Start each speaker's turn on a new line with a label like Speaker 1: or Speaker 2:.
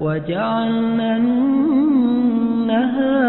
Speaker 1: وجعلنا النهار